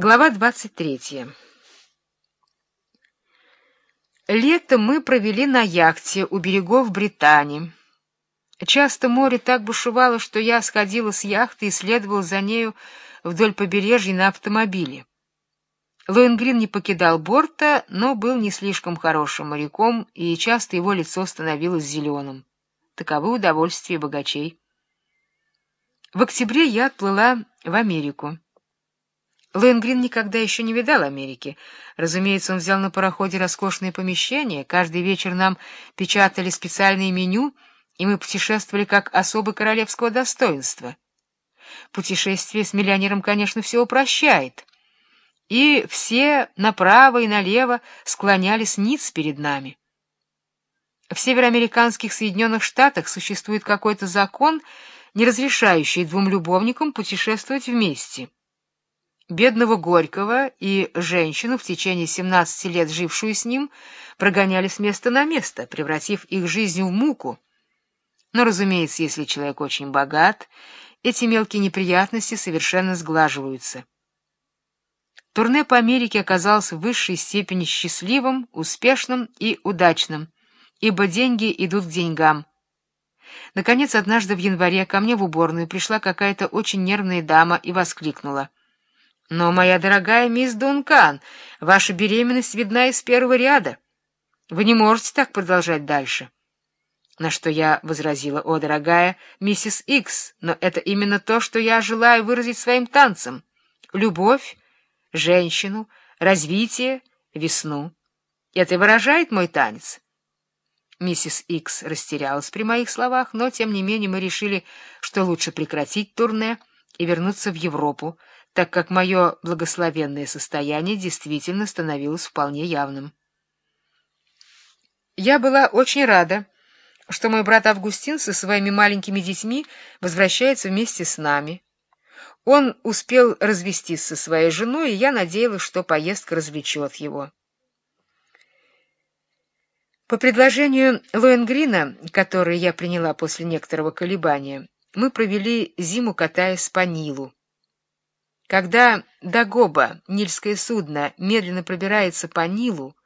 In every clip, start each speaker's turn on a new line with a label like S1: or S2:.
S1: Глава 23. Лето мы провели на яхте у берегов Британии. Часто море так бушевало, что я сходила с яхты и следовала за нею вдоль побережья на автомобиле. Лоенгрин не покидал борта, но был не слишком хорошим моряком, и часто его лицо становилось зеленым. Таковы удовольствия богачей. В октябре я отплыла в Америку. Лэнгрин никогда еще не видал Америки. Разумеется, он взял на пароходе роскошные помещения. Каждый вечер нам печатали специальные меню, и мы путешествовали как особо королевского достоинства. Путешествие с миллионером, конечно, все упрощает. И все направо и налево склонялись ниц перед нами. В североамериканских Соединенных Штатах существует какой-то закон, не разрешающий двум любовникам путешествовать вместе — Бедного Горького и женщину, в течение 17 лет жившую с ним, прогоняли с места на место, превратив их жизнь в муку. Но, разумеется, если человек очень богат, эти мелкие неприятности совершенно сглаживаются. Турне по Америке оказалось в высшей степени счастливым, успешным и удачным, ибо деньги идут к деньгам. Наконец, однажды в январе ко мне в уборную пришла какая-то очень нервная дама и воскликнула — но, моя дорогая мисс Дункан, ваша беременность видна из первого ряда. Вы не можете так продолжать дальше. На что я возразила, о, дорогая миссис Икс, но это именно то, что я желаю выразить своим танцем. Любовь, женщину, развитие, весну. Это и выражает мой танец. Миссис Икс растерялась при моих словах, но, тем не менее, мы решили, что лучше прекратить турне и вернуться в Европу, так как мое благословенное состояние действительно становилось вполне явным. Я была очень рада, что мой брат Августин со своими маленькими детьми возвращается вместе с нами. Он успел развестись со своей женой, и я надеялась, что поездка развлечет его. По предложению Лоенгрина, который я приняла после некоторого колебания, мы провели зиму, катаясь по Нилу. Когда Дагоба, нильское судно, медленно пробирается по Нилу,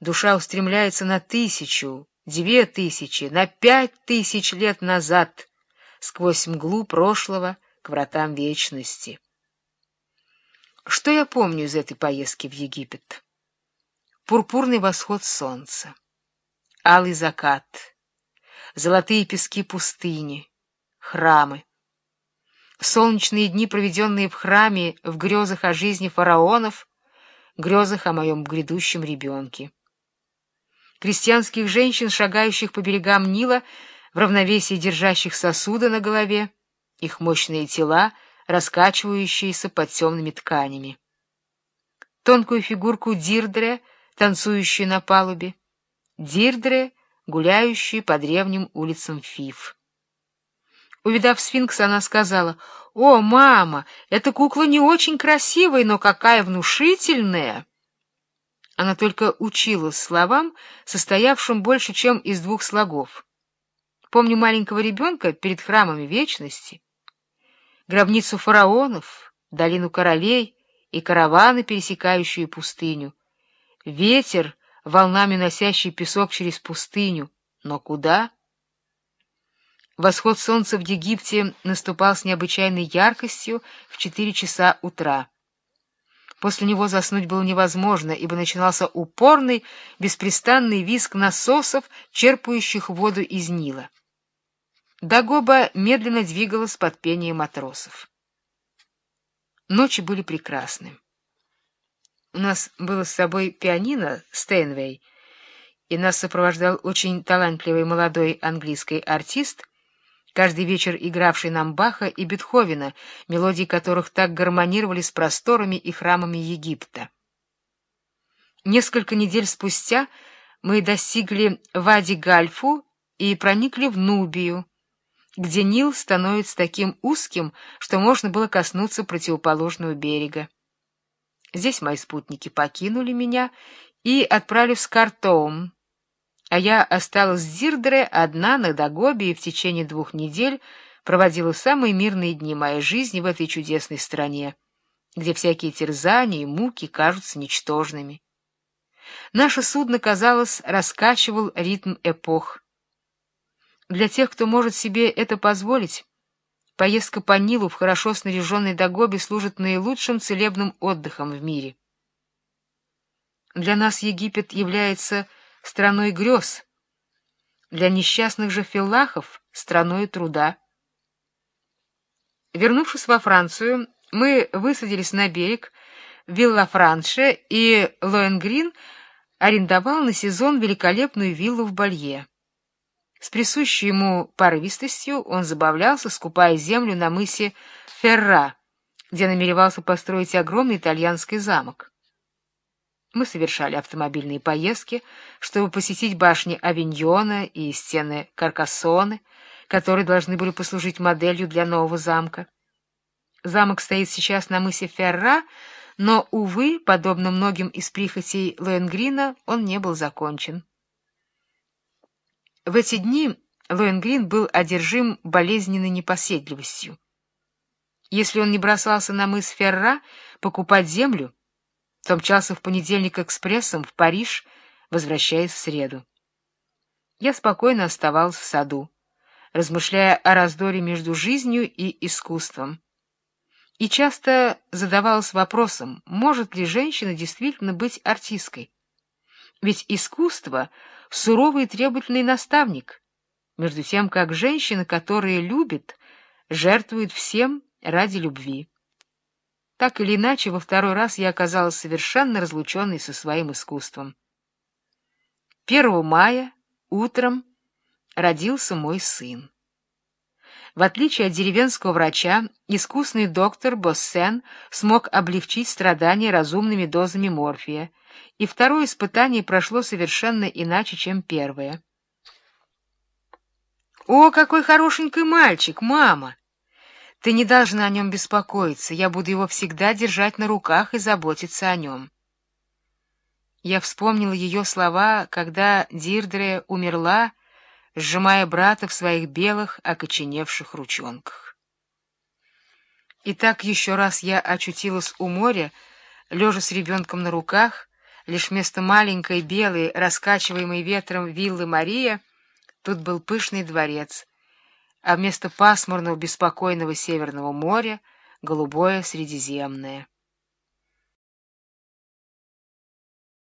S1: душа устремляется на тысячу, две тысячи, на пять тысяч лет назад, сквозь мглу прошлого к вратам вечности. Что я помню из этой поездки в Египет? Пурпурный восход солнца, алый закат, золотые пески пустыни, храмы, солнечные дни, проведенные в храме, в грезах о жизни фараонов, грезах о моем грядущем ребенке. Крестьянских женщин, шагающих по берегам Нила, в равновесии держащих сосуды на голове, их мощные тела, раскачивающиеся под темными тканями. Тонкую фигурку Дирдре, танцующую на палубе, Дирдре, гуляющую по древним улицам Фиф. Увидав сфинкса, она сказала, «О, мама, эта кукла не очень красивая, но какая внушительная!» Она только училась словам, состоявшим больше, чем из двух слогов. Помню маленького ребенка перед храмами вечности, гробницу фараонов, долину королей и караваны, пересекающие пустыню, ветер, волнами носящий песок через пустыню. Но куда? Восход солнца в Египте наступал с необычайной яркостью в четыре часа утра. После него заснуть было невозможно, ибо начинался упорный, беспрестанный визг насосов, черпающих воду из Нила. Дагоба медленно двигалась под пение матросов. Ночи были прекрасны. У нас было с собой пианино Стейнвей, и нас сопровождал очень талантливый молодой английский артист — каждый вечер игравший нам Баха и Бетховена, мелодии которых так гармонировали с просторами и храмами Египта. Несколько недель спустя мы достигли Вади-Гальфу и проникли в Нубию, где Нил становится таким узким, что можно было коснуться противоположного берега. Здесь мои спутники покинули меня и отправились в Картоум, а я осталась с Дирдре одна на Дагобе и в течение двух недель проводила самые мирные дни моей жизни в этой чудесной стране где всякие терзания и муки кажутся ничтожными. Наше судно, казалось, раскачивал ритм эпох. Для тех, кто может себе это позволить, поездка по Нилу в хорошо снаряженной Дагобе служит наилучшим целебным отдыхом в мире. Для нас Египет является страной грез, для несчастных же филлахов — страной труда. Вернувшись во Францию, мы высадились на берег Вилла-Франше, и Лоенгрин арендовал на сезон великолепную виллу в Балье. С присущей ему порывистостью он забавлялся, скупая землю на мысе Ферра, где намеревался построить огромный итальянский замок. Мы совершали автомобильные поездки, чтобы посетить башни Авиньона и стены Каркассоны, которые должны были послужить моделью для нового замка. Замок стоит сейчас на мысе Ферра, но, увы, подобно многим из прихотей Лоенгрина, он не был закончен. В эти дни Лоенгрин был одержим болезненной непоседливостью. Если он не бросался на мыс Ферра покупать землю, то мчался в понедельник экспрессом в Париж, возвращаясь в среду. Я спокойно оставался в саду, размышляя о раздоре между жизнью и искусством. И часто задавалась вопросом, может ли женщина действительно быть артисткой? Ведь искусство — суровый и требовательный наставник, между тем как женщина, которая любит, жертвует всем ради любви. Так или иначе, во второй раз я оказалась совершенно разлученной со своим искусством. 1 мая утром родился мой сын. В отличие от деревенского врача, искусный доктор Боссен смог облегчить страдания разумными дозами морфия, и второе испытание прошло совершенно иначе, чем первое. «О, какой хорошенький мальчик, мама!» Ты не должна о нем беспокоиться, я буду его всегда держать на руках и заботиться о нем. Я вспомнила ее слова, когда Дирдре умерла, сжимая брата в своих белых, окоченевших ручонках. И так еще раз я очутилась у моря, лежа с ребенком на руках, лишь вместо маленькой белой, раскачиваемой ветром виллы Мария, тут был пышный дворец — а вместо пасмурного беспокойного Северного моря — голубое Средиземное.